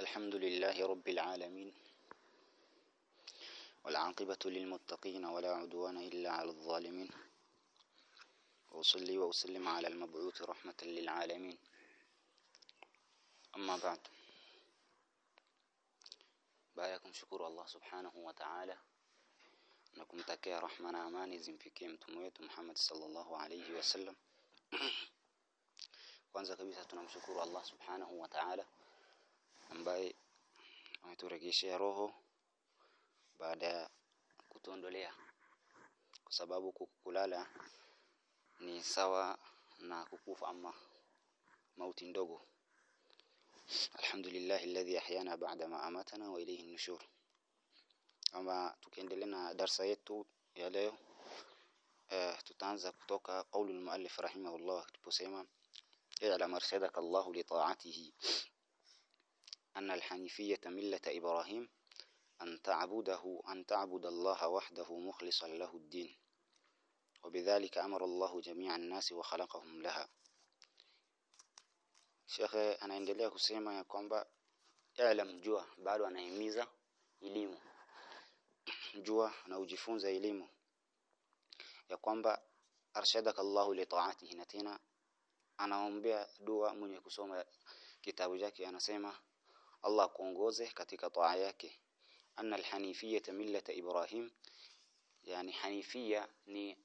الحمد لله رب العالمين والعاقبة للمتقين ولا عدوان إلا على الظالمين وأصلي وأسلم على المبعوث رحمة للعالمين. أما بعد بايكم شكر الله سبحانه وتعالى. نكم تكي زين في زنفكي متمويت محمد صلى الله عليه وسلم. وانزا كبيرا تنم الله سبحانه وتعالى. Ambaye ameturegeshea roho baada ya kutuondolea kwa sababu kulala ni sawa na kukufa ama mauti ndogo. Alhamdulillah alladhi ahyana ba'da ma amatana wa ilayhi an-nushur ama tukiendelea na darsa yetu ya leo uh, tutaanza kutoka kauli al-muallif rahimahullah tuposema i'lam arshadaka Allah li ta'atihi أن الحنيفية ملة إبراهيم أن تعبده أن تعبد الله وحده مخلصا له الدين. وبذلك أمر الله جميع الناس وخلقهم لها. شيخ أنا عند الله سيما يا كومبا اعلم جوا بعد أن يميز إليم جوا أنا أجفون زي إليمو يا كومبا أرشدك الله لطاعته نتينا أنا أمبيا دوا من يكسوم جاكي أنا سيما Allah kuongoze katika taa yake. Anna alhanifiyya millata ibrahim. Yani hanifia ni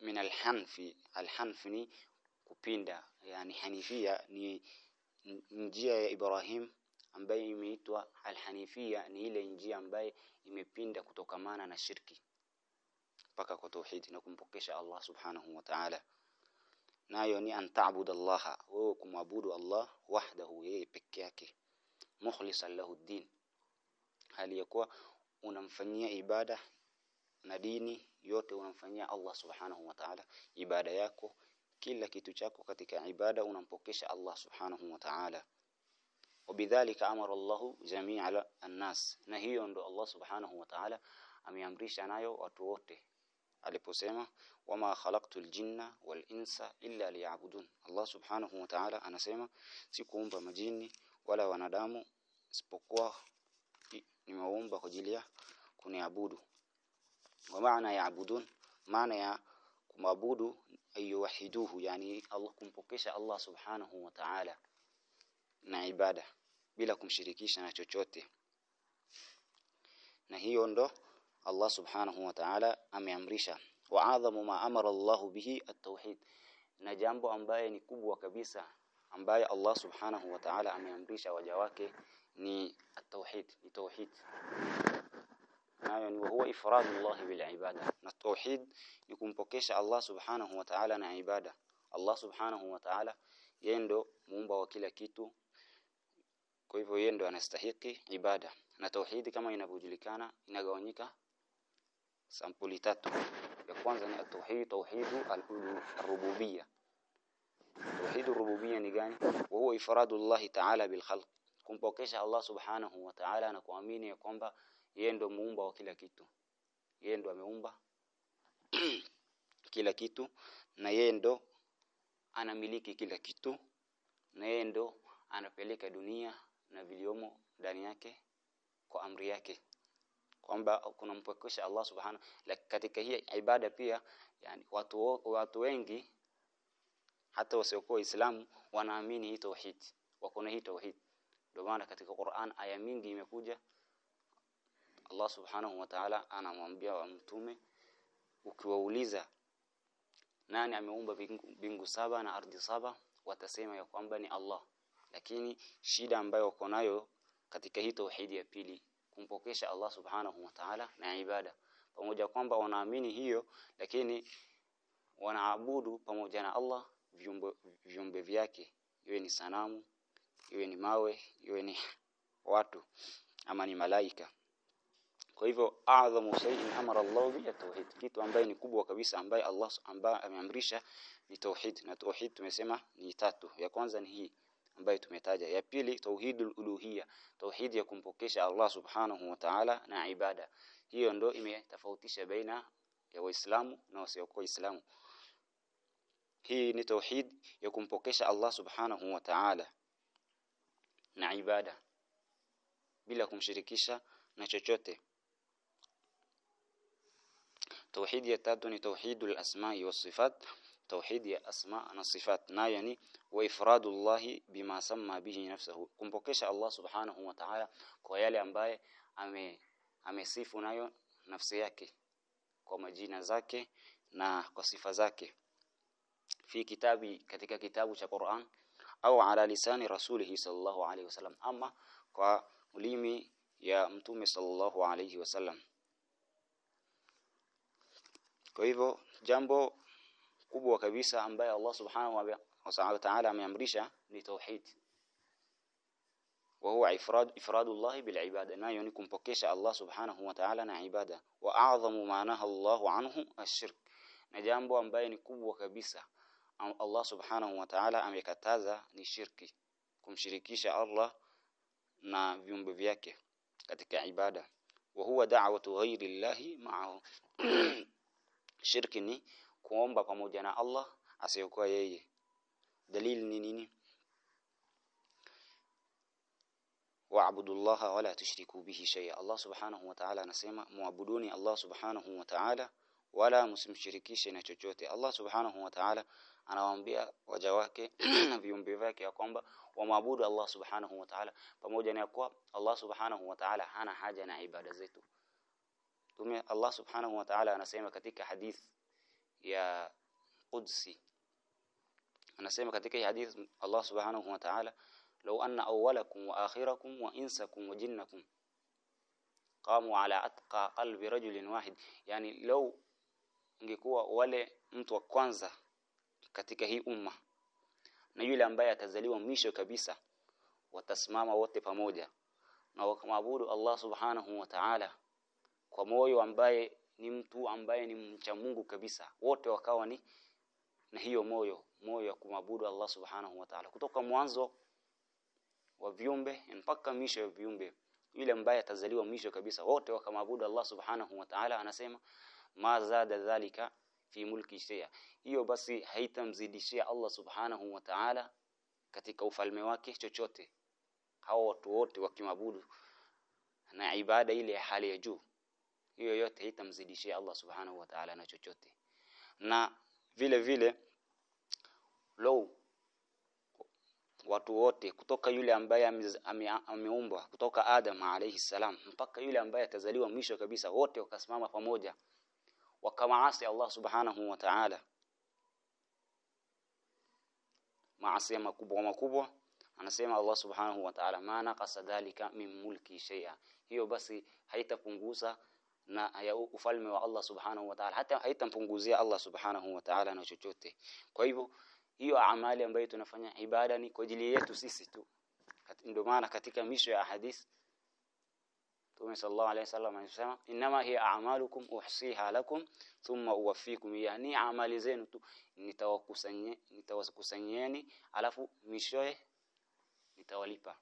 min alhanfi. Alhanfi ni kupinda. Yani hanifia ni njia ya Ibrahim ambaye imeitwa alhanifia ni ile njia ambaye imepinda kutokamana na shirki. Mpaka kwa tauhid. Na kumpokesha Allah subhanahu wa ta'ala. Nayo ni an ta'budallaha. Wewe kumwabudu Allah wahdahu yeye peke yake mukhlishan lahu din hali ya kuwa unamfanyia ibada na dini yote unamfanyia Allah subhanahu wa ta'ala. Ibada yako kila kitu chako katika ibada unampokesha Allah subhanahu wa ta'ala. Wabidhalika amara Allah jami'a an-nas. Na hiyo ndo Allah subhanahu wa ta'ala ameamrisha nayo watu wote. Aliposema wama khalaqtul jinna wal insa illa liya'budun. Allah subhanahu wa ta'ala anasema sikuumba majini wala wanadamu isipokuwa nimeumba kwa ajili ya kuniabudu. Wa maana ya'budun maana ya kumabudu ayuwahiduhu yani Allah kumpokesha Allah subhanahu wa ta'ala na ibada bila kumshirikisha na chochote. Na hiyo ndo Allah subhanahu wa ta'ala ameamrisha. Wa adhamu ma amara Allah bihi at-tauhid na jambo ambaye ni kubwa kabisa ambaye Allah subhanahu wa ta'ala ameamrisha waja wake ni at-tauhid ni tauhid. Nayo ni huwa ifradullah bil ibada. Na tauhid ni kumpokesha Allah subhanahu wa ta'ala na ibada. Allah subhanahu wa ta'ala yeye ndo muumba wa kila kitu. Kwa hivyo yeye ndo anastahili ibada. Na tauhid kama inavyojulikana inagawanyika sampuli tatu. Ya kwanza ni tauhid tauhidu al-rububiyya tauhid الربوبيه ni gani? Wa huwa ifradu Allah ta'ala bil kumpokesha Allah subhanahu wa ta'ala na kuamini ya kwamba yeye ndo muumba wa kila kitu. Yeye ndo ameumba kila kitu na yeye ndo anamiliki kila kitu na yeye ndo anapeleka dunia na viliomo ndani yake kwa amri yake. Kwamba kunampokesha Allah subhanahu katika hii ibada pia yani watu watu wengi hata wasiokuwa Waislamu wanaamini hii tauhid wako na hii tauhid. Ndio maana katika Qur'an aya mingi imekuja. Allah subhanahu wa ta'ala anamwambia wa mtume ukiwauliza nani ameumba bingu saba na ardhi saba? Watasema ya kwamba ni Allah. Lakini shida ambayo wako nayo katika hii tauhidi ya pili kumpokesha Allah subhanahu wa ta'ala na ibada. Pamoja kwamba wanaamini hiyo lakini wanaabudu pamoja na Allah viumbe vyake iwe ni sanamu iwe ni mawe iwe ni watu ama ni malaika. Kwa hivyo adhamu shay'in amara Allah bi tauhid. Kitu ambaye ni kubwa kabisa ambaye Allah ambaye ameamrisha ni tauhid. Na tauhid tumesema ni tatu. Ya kwanza ni hii ambayo tumetaja. Ya pili tauhidul uluhiyya. Tauhid ya kumpokesha Allah subhanahu wa ta'ala na ibada. Hiyo ndo imetofautisha baina ya waislamu na wasiokuwa waislamu hii ni tauhid ya kumpokesha Allah subhanahu wa ta'ala na ibada bila kumshirikisha na chochote. Tauhid ya tatu ni tauhidul asma'i was sifat. Tauhid ya asma na sifat nayo ni wa ifradullahi bima samma bihi nafsuhu kumpokesha Allah subhanahu wa ta'ala kwa yale ambaye ame amesifu nayo nafsi yake kwa majina zake na kwa sifa zake fi kitabi katika kitabu cha Qur'an au ala lisani rasulihi sallallahu alayhi wasallam ama kwa ulimi ya mtume sallallahu alayhi wasallam kwa hivyo jambo kubwa kabisa ambaye Allah subhanahu wa ta'ala ameamrisha ni tauhid ifradullah bil ibada nayo ni kumpokesha Allah subhanahu wa ta'ala na ibada wa a'zamu maanaha Allah anhu ashirk na jambo ambaye ni kubwa kabisa Allah subhanahu wa ta'ala amekataza ni shirki kumshirikisha Allah na viumbe vyake katika ibada. Wa huwa da'watu ghairi llahi ma'ahu. Shirki ni kuomba pamoja na Allah asiyokuwa yeye. Dalili ni nini? Wa'budullaha wala tushriku bihi shay'a. Allah subhanahu wa ta'ala anasema muabuduni Allah subhanahu wa ta'ala wala msimshirikishe na chochote. Allah subhanahu wa ta'ala anawaambia waja wake na viumbe vyake ya kwamba wamwabudu Allah subhanahu wa ta'ala. Pamoja na kuwa Allah subhanahu wa ta'ala hana haja na ibada zetu. Tume Allah subhanahu wa ta'ala anasema katika hadith ya qudsi. Anasema katika hadith Allah subhanahu wa ta'ala law anna awwalakum wa akhirakum wa insakum wa jinnakum qamu ala atqa qalbi rajulin wahid. Yani law ingekuwa wale mtu wa kwanza katika hii umma. Na yule ambaye atazaliwa mwisho kabisa watasimama wote pamoja na wakamwabudu Allah subhanahu wa ta'ala kwa moyo ambaye ni mtu ambaye ni mcha Mungu kabisa. Wote wakawa ni na hiyo moyo moyo wa kumwabudu Allah subhanahu wa ta'ala. Kutoka mwanzo wa viumbe mpaka mwisho wa viumbe yule ambaye atazaliwa mwisho kabisa wote wakamwabudu Allah subhanahu wa ta'ala. Anasema ma zada dhalika fi mulki shay'a. Hiyo basi haitamzidishia Allah subhanahu wa ta'ala katika ufalme wake chochote. Hao watu wote wakimabudu na ibada ile ya hali ya juu hiyo yote haitamzidishia Allah subhanahu wa ta'ala na chochote. Na vile vile low watu wote kutoka yule ambaye ameumbwa kutoka Adam alayhi salam mpaka yule ambaye atazaliwa mwisho kabisa wote wakasimama pamoja wakamaasi Allah subhanahu wa ta'ala. Maasi makubwa makubwa anasema Allah subhanahu wa ta'ala maana qasadhalika min mulki shay'a. Hiyo basi haitapunguza na ya ufalme wa Allah subhanahu wa ta'ala hata haitampunguzia Allah subhanahu wa ta'ala na chochote. Kwa hivyo hiyo amali ambayo tunafanya ibada ni kwa ajili yetu sisi tu. Ndio maana katika misho ya hadith Mtume sallallahu alayhi wasallam anasema inama hiya a'malukum uhsiha lakum thumma uwaffikum. Yani amali zenu tu nitawakusanyeni nitawakusanyeni alafu mishoe nitawalipa.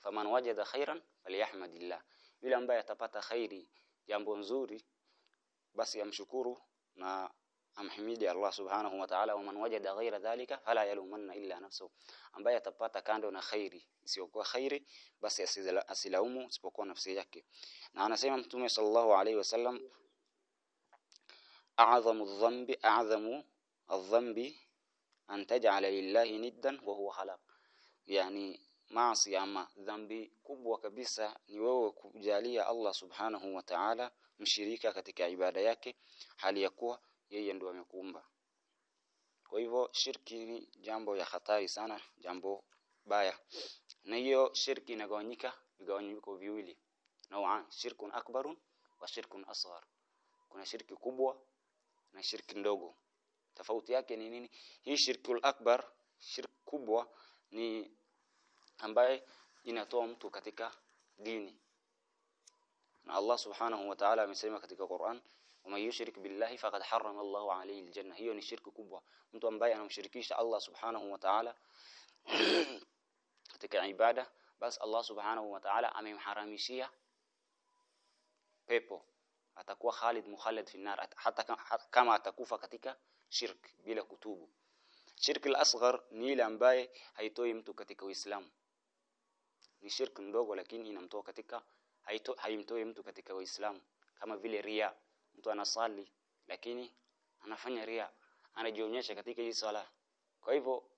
Faman wajada khairan falyahmadillah. Yule ambaye atapata khairi jambo nzuri basi amshukuru na amhimidi Allah subhanahu wa ta'ala wa man wajada ghaira dhalika fala yalumanna illa nafsuhu ambaye atapata kando na khairi isiyokuwa khairi basi asilaumu isipokuwa nafsi yake. Na anasema mtume sallallahu alayhi wasallam a'zamu dhanbi a'zamu adh-dhanbi an taj'ala lillahi niddan wa huwa khalaq. Yani maasi ama dhambi kubwa kabisa ni wewe kujalia Allah subhanahu wa ta'ala mshirika katika ibada yake hali ya kuwa yeye ndo amekuumba kwa hivyo shirki ni jambo ya hatari sana jambo baya. Na hiyo shirki inagawanyika vigawanyiko viwili. Nau'an shirkun akbarun wa shirkun asghar. Kuna shirki kubwa na shirki ndogo. Tofauti yake ni nini? Hii shirkul akbar shirki kubwa ni ambaye inatoa mtu katika dini. Na Allah subhanahu wa ta'ala amesema katika Qur'an ومن يشرك بالله فقد حرم الله عليه الجنة. هي يعني نشرك كبوة. أنت أمبايا نمشركيش الله سبحانه وتعالى. تك عبادة. بس الله سبحانه وتعالى أمين حراميشيا بيبو أتكوى خالد مخلد في النار. حتى كما أتكوى فكتك شرك بلا كتوب. شرك الأصغر نيل أمبايا هيتوي متكتك وإسلام. نشرك ندوغ ولكن إنمتوكتك هيمتوي متكتك وإسلام. كما vile ria mtu anasali lakini anafanya ria anajionyesha katika hii sala kwa hivyo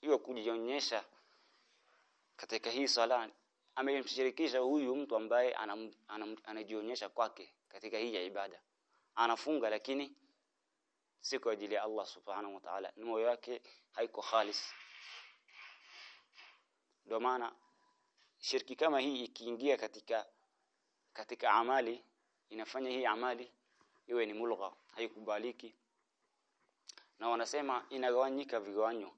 hiyo kujionyesha katika hii sala amemshirikisha huyu mtu ambaye anam, anam, anajionyesha kwake katika hii ibada. Anafunga lakini si kwa ajili ya Allah subhanahu wa ta'ala moyo wake haiko khalis. Ndio maana shirki kama hii ikiingia katika katika amali inafanya hii amali iwe ni mulgha haikubaliki. Na wanasema inagawanyika vigawanyo.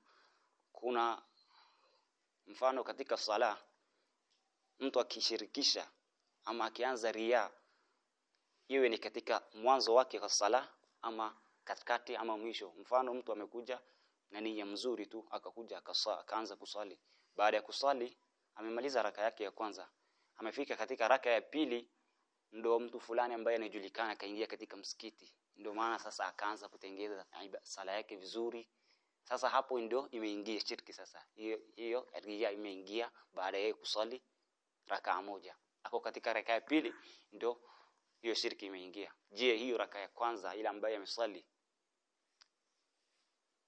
Kuna mfano katika sala mtu akishirikisha ama akianza ria iwe ni katika mwanzo wake kwa sala ama katikati ama mwisho. Mfano mtu amekuja na nia mzuri tu akakuja akaanza kusali baada ya kusali amemaliza raka yake ya kwanza. Amefika katika raka ya pili ndo mtu fulani ambaye anajulikana akaingia katika msikiti. Ndio maana sasa akaanza kutengeza sala yake vizuri. Sasa hapo ndio imeingia shirki sasa. Hiyo hiyo ria imeingia baada ya kusali raka moja. Ako katika raka ya pili ndio hiyo shirki imeingia. Je hiyo raka ya kwanza ile ambayo amesali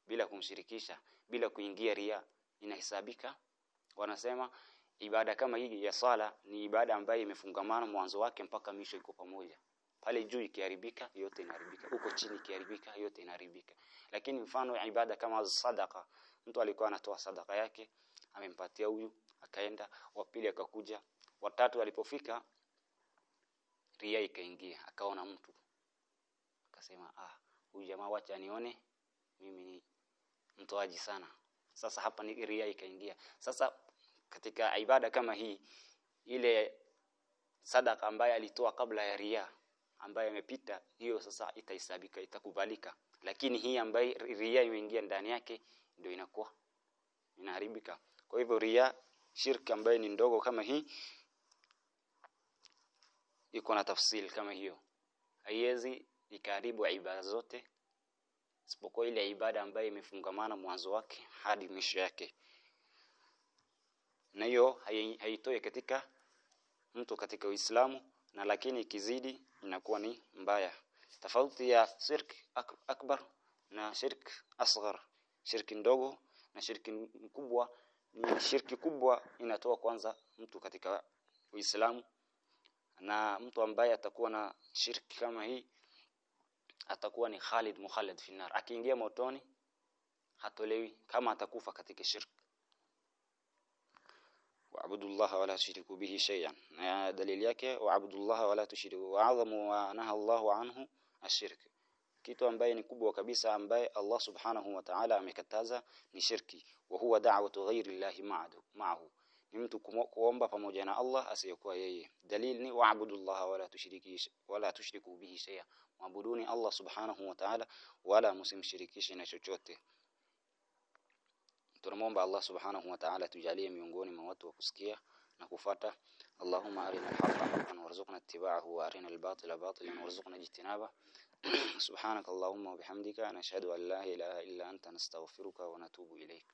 bila kumshirikisha bila kuingia ria inahesabika? Wanasema ibada kama hii ya sala ni ibada ambayo imefungamana mwanzo wake mpaka mwisho iko pamoja. Pale juu ikiharibika yote inaharibika. Huko chini ikiharibika yote inaharibika. Lakini mfano ibada kama sadaka mtu alikuwa anatoa sadaka yake amempatia huyu akaenda wa pili akakuja watatu alipofika ria ikaingia akaona mtu. Akasema ah huyu jamaa wacha nione mimi ni mtoaji sana. Sasa hapa ni ria ikaingia. Sasa katika ibada kama hii ile sadaka ambaye alitoa kabla ya ria ambayo imepita hiyo sasa itahesabika itakubalika. Lakini hii ambayo ria imeingia ndani yake ndio inakuwa inaharibika. Kwa hivyo ria shirki ambayo ni ndogo kama hii iko na tafsiri kama hiyo. Haiwezi ikaribu ibada zote isipokuwa ile ibada ambayo imefungamana mwanzo wake hadi mwisho yake na hiyo haitoi katika mtu katika Uislamu na lakini ikizidi inakuwa ni mbaya. Tofauti ya shirk ak akbar na shirki asghar. Shirki ndogo na shirki kubwa ni shirki kubwa inatoa kwanza mtu katika Uislamu. Na mtu ambaye atakuwa na shirki kama hii atakuwa ni Khalid mukhalid fi nar akiingia motoni hatolewi kama atakufa katika shirki waabudu Allah wala tushriku bihi shay'an. Na dalili yake waabudu Allah wala tushriku wa'adhamu wa naha Allahu anhu ashirk kitu ambaye ni kubwa kabisa ambaye Allah subhanahu wa ta'ala amekataza ni shirki. Wa huwa da'watu ghairi llahi ma'ahu. Ni mtu kuomba pamoja na Allah asiyekuwa yeye. Dalili ni waabudu Allah wala tushriki wala tushriku bihi shay'a maabuduni Allah subhanahu wa ta'ala wala msimshirikishe na chochote tunamwomba Allah subhanahu wa ta'ala tujalie miongoni mwa watu wa kusikia na kufata Allahumma arina al-haqqa haqqan warzuqna ittiba'ahu wa arina al-batila batilan warzuqna ijtinaba subhanaka Allahumma wa bihamdika nashhadu an la ilaha illa anta nastaghfiruka wa natubu ilayk